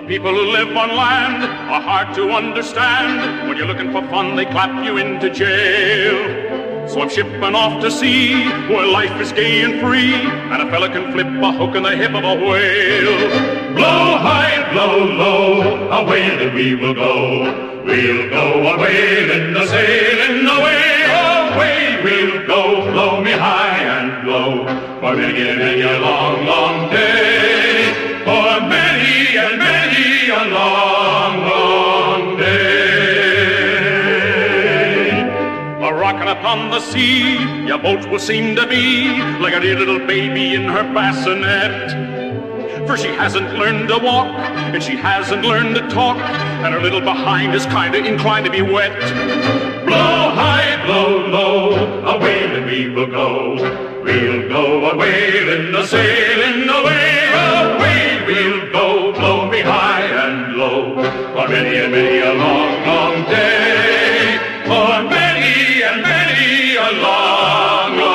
people who live on land are hard to understand. When you're looking for fun, they clap you into jail. So I'm shipping off to sea, where life is gay and free, and a fella can flip a hook in the hip of a whale. Blow high, blow low, away that we will go. We'll go a whaling, a sailing away, away we'll go. Blow me high and low, for many many a long, long day. Rocking upon the sea, your boat will seem to be like a dear little baby in her bassinet. For she hasn't learned to walk, and she hasn't learned to talk, and her little behind is kinda inclined to be wet. Blow high, blow low, away that we will go. We'll go a whaling, a sailing away, away we'll go. Blow me high and low, for many and many a long, long and many a long, long